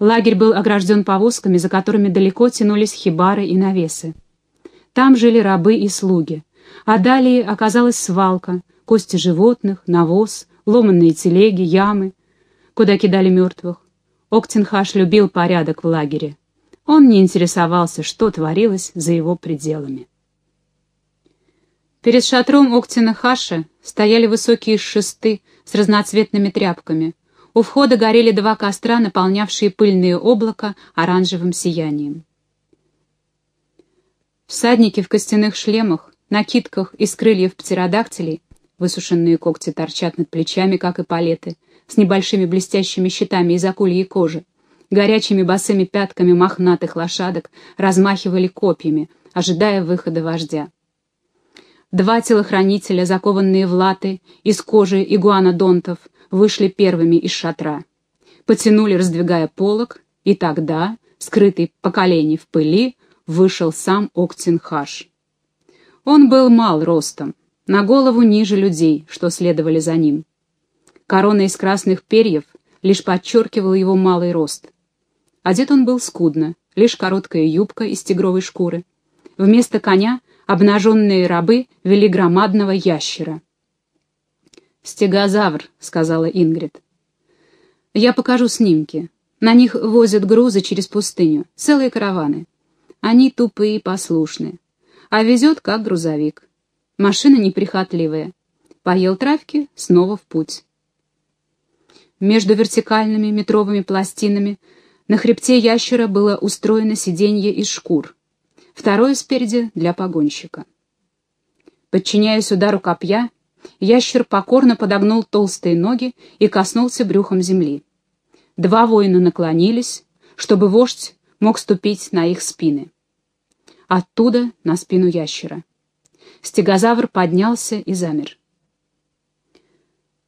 Лагерь был огражден повозками, за которыми далеко тянулись хибары и навесы. Там жили рабы и слуги, а далее оказалась свалка, кости животных, навоз, ломанные телеги, ямы, куда кидали мертвых. Октенхаш любил порядок в лагере. Он не интересовался, что творилось за его пределами. Перед шатром Октенхаша стояли высокие шесты с разноцветными тряпками. У входа горели два костра, наполнявшие пыльные облака оранжевым сиянием. Всадники в костяных шлемах, накидках из крыльев птеродактилей, высушенные когти торчат над плечами, как и палеты, с небольшими блестящими щитами из акульей кожи, горячими босыми пятками мохнатых лошадок размахивали копьями, ожидая выхода вождя. Два телохранителя, закованные в латы из кожи игуанодонтов, вышли первыми из шатра. Потянули, раздвигая полог, и тогда, скрытый по колени в пыли, вышел сам Октинхаш. Он был мал ростом, на голову ниже людей, что следовали за ним. Корона из красных перьев лишь подчеркивала его малый рост. Одет он был скудно, лишь короткая юбка из тигровой шкуры. Вместо коня обнаженные рабы вели громадного ящера. «Стегозавр», — сказала Ингрид. «Я покажу снимки. На них возят грузы через пустыню, целые караваны. Они тупые и послушные. А везет, как грузовик. Машина неприхотливая. Поел травки, снова в путь. Между вертикальными метровыми пластинами на хребте ящера было устроено сиденье из шкур. Второе спереди для погонщика. Подчиняясь удару копья, ящер покорно подогнул толстые ноги и коснулся брюхом земли. Два воина наклонились, чтобы вождь мог ступить на их спины. Оттуда на спину ящера. Стегозавр поднялся и замер.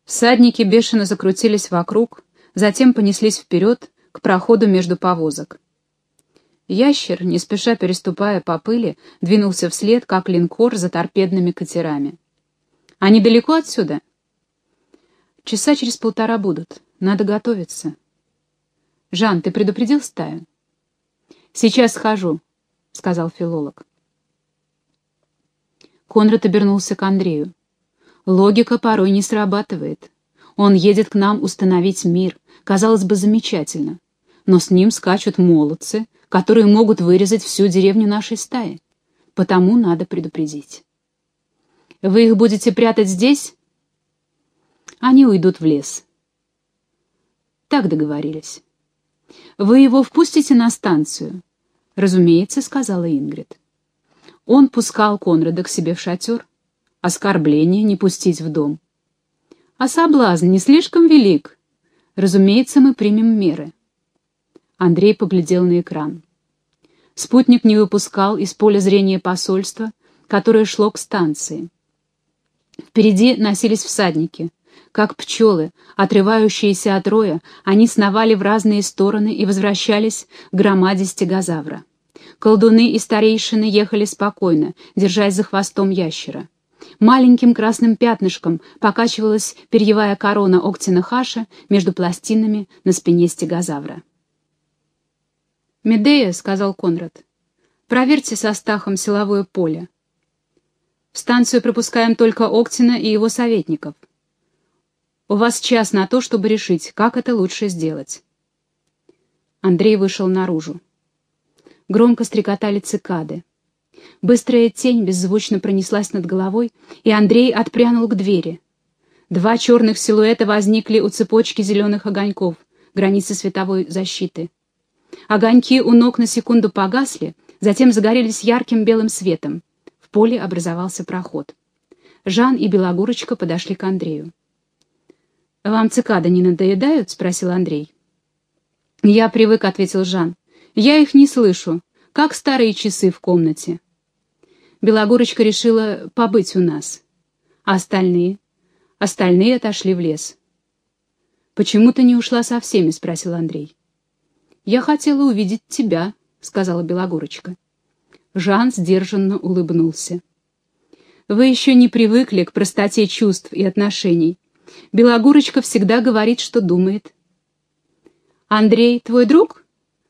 Всадники бешено закрутились вокруг, затем понеслись вперед к проходу между повозок. Ящер, не спеша переступая по пыли, двинулся вслед, как линкор за торпедными катерами. «Они далеко отсюда?» «Часа через полтора будут. Надо готовиться». «Жан, ты предупредил стаю?» «Сейчас схожу», — сказал филолог. Конрад обернулся к Андрею. «Логика порой не срабатывает. Он едет к нам установить мир. Казалось бы, замечательно. Но с ним скачут молодцы, которые могут вырезать всю деревню нашей стаи. Потому надо предупредить». «Вы их будете прятать здесь?» «Они уйдут в лес». Так договорились. «Вы его впустите на станцию?» «Разумеется», — сказала Ингрид. Он пускал Конрада к себе в шатер. Оскорбление не пустить в дом. А соблазн не слишком велик. Разумеется, мы примем меры. Андрей поглядел на экран. Спутник не выпускал из поля зрения посольства, которое шло к станции. Впереди носились всадники. Как пчелы, отрывающиеся от роя, они сновали в разные стороны и возвращались к громаде стегозавра. Колдуны и старейшины ехали спокойно, держась за хвостом ящера. Маленьким красным пятнышком покачивалась перьевая корона Октина Хаша между пластинами на спине стегозавра. «Медея», — сказал Конрад, — «проверьте со Стахом силовое поле. В станцию пропускаем только Октина и его советников. У вас час на то, чтобы решить, как это лучше сделать». Андрей вышел наружу. Громко стрекотали цикады. Быстрая тень беззвучно пронеслась над головой, и Андрей отпрянул к двери. Два черных силуэта возникли у цепочки зеленых огоньков, границы световой защиты. Огоньки у ног на секунду погасли, затем загорелись ярким белым светом. В поле образовался проход. Жан и Белогурочка подошли к Андрею. «Вам цикады не надоедают?» — спросил Андрей. «Я привык», — ответил Жан. «Я их не слышу, как старые часы в комнате». Белогорочка решила побыть у нас. А остальные? Остальные отошли в лес. «Почему ты не ушла со всеми?» — спросил Андрей. «Я хотела увидеть тебя», — сказала Белогорочка. Жан сдержанно улыбнулся. «Вы еще не привыкли к простоте чувств и отношений. Белогорочка всегда говорит, что думает». «Андрей твой друг?»